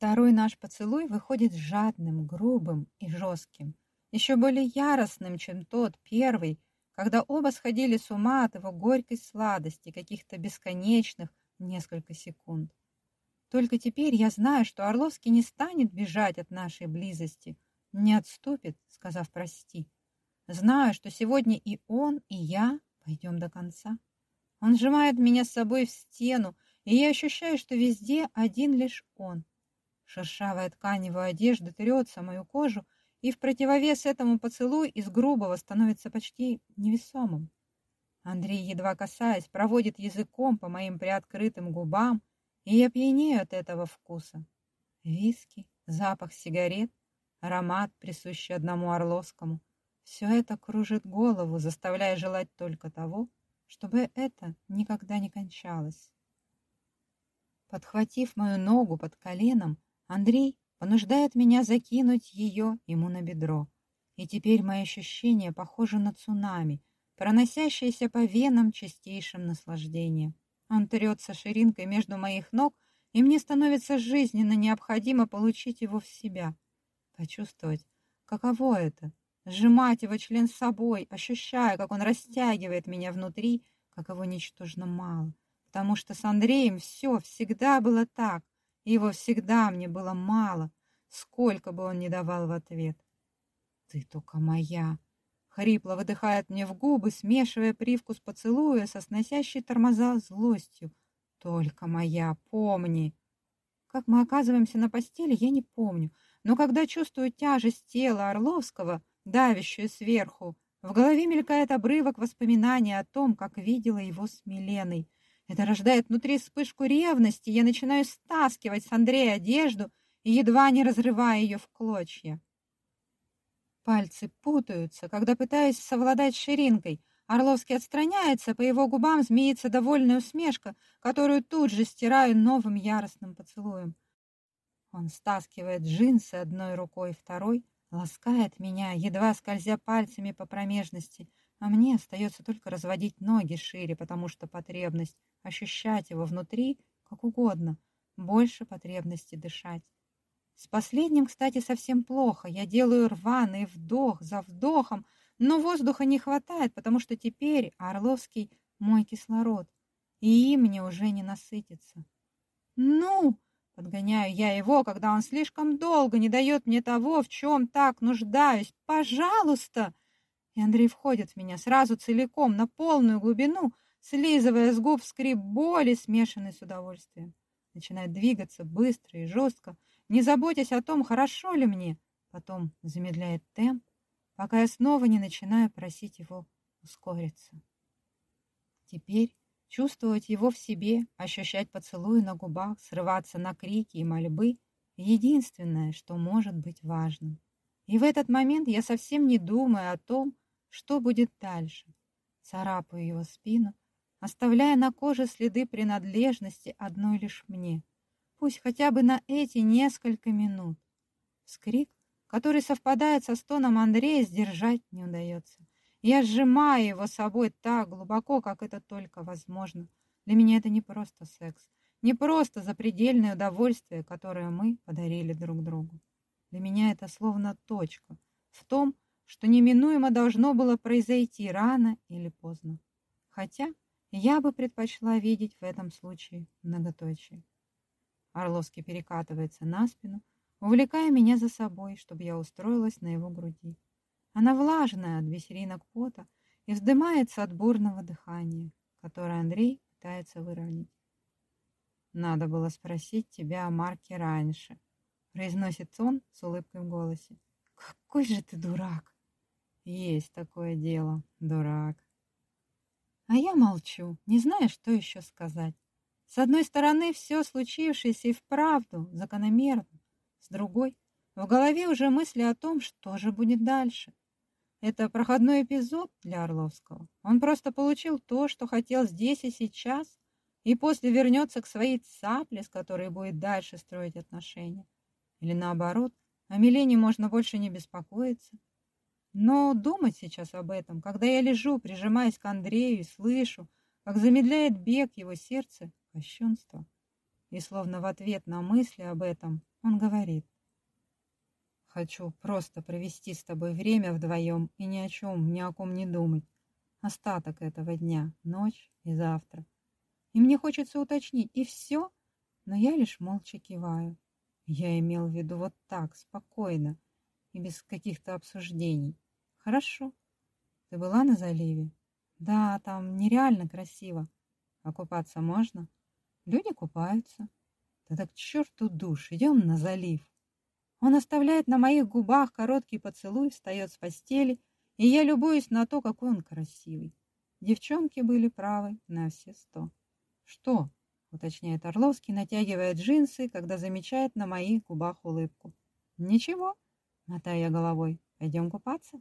Второй наш поцелуй выходит жадным, грубым и жестким, еще более яростным, чем тот первый, когда оба сходили с ума от его горькой сладости, каких-то бесконечных несколько секунд. Только теперь я знаю, что Орловский не станет бежать от нашей близости, не отступит, сказав «прости». Знаю, что сегодня и он, и я пойдем до конца. Он сжимает меня с собой в стену, и я ощущаю, что везде один лишь он. Шершавая ткань его одежды трется мою кожу, и в противовес этому поцелуй из грубого становится почти невесомым. Андрей, едва касаясь, проводит языком по моим приоткрытым губам, и я пьянею от этого вкуса. Виски, запах сигарет, аромат, присущий одному Орловскому. Все это кружит голову, заставляя желать только того, чтобы это никогда не кончалось. Подхватив мою ногу под коленом, Андрей понуждает меня закинуть ее ему на бедро. И теперь мои ощущения похожи на цунами, проносящиеся по венам чистейшим наслаждением. Он трется ширинкой между моих ног, и мне становится жизненно необходимо получить его в себя, почувствовать, каково это — сжимать его член с собой, ощущая, как он растягивает меня внутри, как его ничтожно мало. Потому что с Андреем все всегда было так, его всегда мне было мало, сколько бы он ни давал в ответ. «Ты только моя!» Хрипло выдыхает мне в губы, смешивая привкус поцелуя со сносящей тормоза злостью. «Только моя, помни!» Как мы оказываемся на постели, я не помню, но когда чувствую тяжесть тела Орловского, давящую сверху, в голове мелькает обрывок воспоминаний о том, как видела его с Миленой — это рождает внутри вспышку ревности. Я начинаю стаскивать с Андрея одежду и едва не разрывая ее в клочья. Пальцы путаются, когда пытаюсь совладать с ширинкой. Орловский отстраняется, по его губам змеится довольная усмешка, которую тут же стираю новым яростным поцелуем. Он стаскивает джинсы одной рукой, второй ласкает меня, едва скользя пальцами по промежности, а мне остается только разводить ноги шире, потому что потребность ощущать его внутри как угодно, больше потребности дышать. С последним, кстати, совсем плохо. Я делаю рваный вдох за вдохом, но воздуха не хватает, потому что теперь Орловский мой кислород, и им мне уже не насытиться. «Ну!» — подгоняю я его, когда он слишком долго не дает мне того, в чем так нуждаюсь. «Пожалуйста!» И Андрей входит в меня сразу целиком, на полную глубину, слизывая с губ скрип боли, смешанный с удовольствием. Начинает двигаться быстро и жестко, не заботясь о том, хорошо ли мне. Потом замедляет темп, пока я снова не начинаю просить его ускориться. Теперь чувствовать его в себе, ощущать поцелуи на губах, срываться на крики и мольбы — единственное, что может быть важным. И в этот момент я совсем не думаю о том, что будет дальше. Царапаю его спину, оставляя на коже следы принадлежности одной лишь мне. Пусть хотя бы на эти несколько минут. Скрик, который совпадает со стоном Андрея, сдержать не удается. Я сжимаю его собой так глубоко, как это только возможно. Для меня это не просто секс, не просто запредельное удовольствие, которое мы подарили друг другу. Для меня это словно точка в том, что неминуемо должно было произойти рано или поздно. Хотя я бы предпочла видеть в этом случае многоточие. Орловский перекатывается на спину, увлекая меня за собой, чтобы я устроилась на его груди. Она влажная от бисеринок пота и вздымается от бурного дыхания, которое Андрей пытается выровнять. «Надо было спросить тебя о Марке раньше», — произносит он с улыбкой в голосе. «Какой же ты дурак!» «Есть такое дело, дурак». А я молчу, не зная, что еще сказать. С одной стороны, все случившееся и вправду закономерно. С другой, в голове уже мысли о том, что же будет дальше. Это проходной эпизод для Орловского. Он просто получил то, что хотел здесь и сейчас, и после вернется к своей цапле, с которой будет дальше строить отношения. Или наоборот, о Милене можно больше не беспокоиться. Но думать сейчас об этом, когда я лежу, прижимаясь к Андрею и слышу, как замедляет бег его сердце, кощунство. И словно в ответ на мысли об этом он говорит. Хочу просто провести с тобой время вдвоем и ни о чем, ни о ком не думать. Остаток этого дня, ночь и завтра. И мне хочется уточнить, и все, но я лишь молча киваю. Я имел в виду вот так, спокойно и без каких-то обсуждений. Хорошо. Ты была на заливе? Да, там нереально красиво. А купаться можно? Люди купаются. Тогда к черту душ, идем на залив. Он оставляет на моих губах короткий поцелуй, встает с постели, и я любуюсь на то, какой он красивый. Девчонки были правы на все сто. Что? уточняет Орловский, натягивая джинсы, когда замечает на моих губах улыбку. Ничего, мотаю головой. Пойдем купаться?